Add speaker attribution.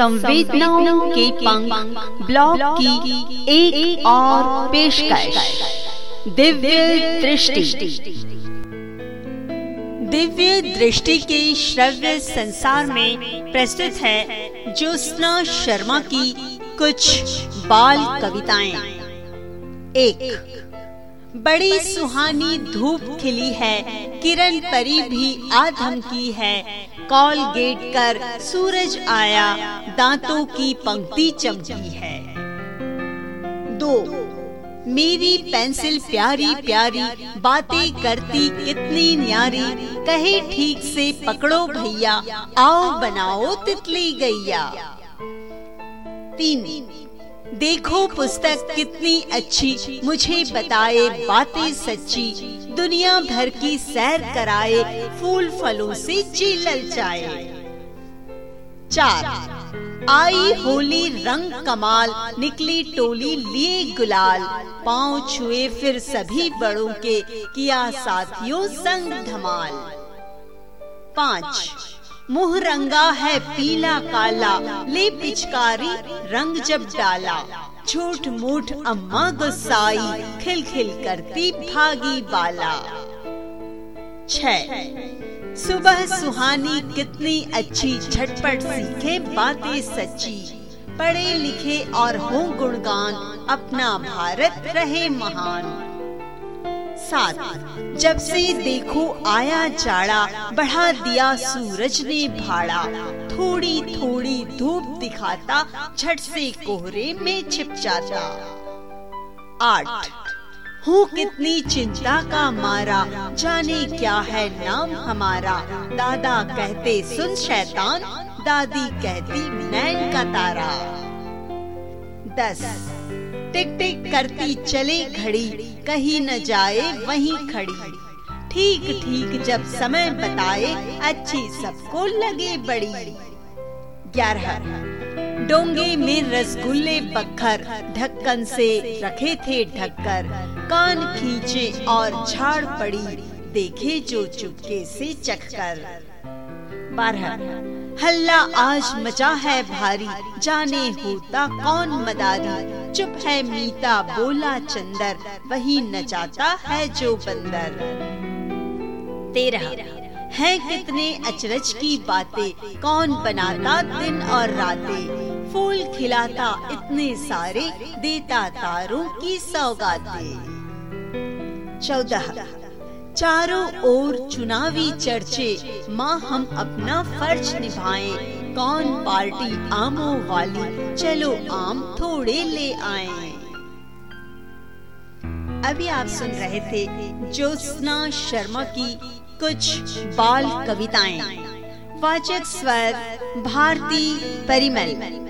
Speaker 1: संवेदनाओं के पंख ब्लॉग की एक, एक और पेशकश। दिव्य दृष्टि। दिव्य दृष्टि के श्रव्य संसार में प्रस्तुत है ज्योत्ना शर्मा की कुछ बाल कविताएँ। एक, एक बड़ी सुहानी धूप खिली है, किरण परी भी आधम की है। कॉल गेट कर सूरज आया, दांतों की पंक्ति चमकी है। दो, मेरी पेंसिल प्यारी प्यारी, बातें करती कितनी न्यारी, कहे ठीक से पकड़ो भैया, आओ बनाओ तितली गैया। तीन देखो पुस्तक कितनी अच्छी। मुझे बताए बातें सच्ची। दुनिया भर की सैर कराए, फूल फलों से जी ललचाए चार, आई होली रंग कमाल, निकली टोली लिए गुलाल। पाँव छुए फिर सभी बड़ों के, किया साथियों संग धमाल। पाँच मुँह रंगा है पीला काला, ले पिचकारी रंग जब डाला। झूठ मूठ अम्मा गुस्साई, खिल खिल करती भागी बाला। छ सुबह सुहानी, कितनी अच्छी, झटपट सीखे बातें सच्ची। पढ़े लिखे और हो गुणगान, अपना भारत रहे महान। साथ। जब से देखो आया जाड़ा, बढ़ा दिया सूरज ने भाड़ा। थोड़ी थोड़ी धूप दिखाता, झट से कोहरे में छिप जाता। आठ। हूँ कितनी चिंता का मारा, जाने क्या है नाम हमारा। दादा कहते, सुन शैतान, दादी कहती, नैन का तारा। दस। टिक टिक करती चले घड़ी, कहीं न जाए वहीं खड़ी। ठीक ठीक जब समय बताए, अच्छी सबको लगे बड़ी। ग्यारह, डोंगे में रसगुल्ले बखर, ढक्कन से रखे थे ढक्कर। कान खींचे और झाड़ पड़ी, देखे जो चुपके से चखकर। बारह हल्ला आज मचा है भारी। जाने होता कौन मदारी। चुप है मीता, बोला चंदर। वही नचाता है जो बंदर। तेरह। है कितने अचरज की बातें। कौन बनाता दिन और रातें। फूल खिलाता इतने सारे। देता तारों की सौगातें। चौदह। चारों ओर चुनावी चर्चे। माँ, हम अपना फ़र्ज़ निभाएँ। कौन पार्टी आमों वाली? चलो आम थोड़े ले आए। अभी आप सुन रहे थे ज्योत्ना शर्मा की कुछ बाल कविताएँ। वाचक स्वर, भारती परिमल।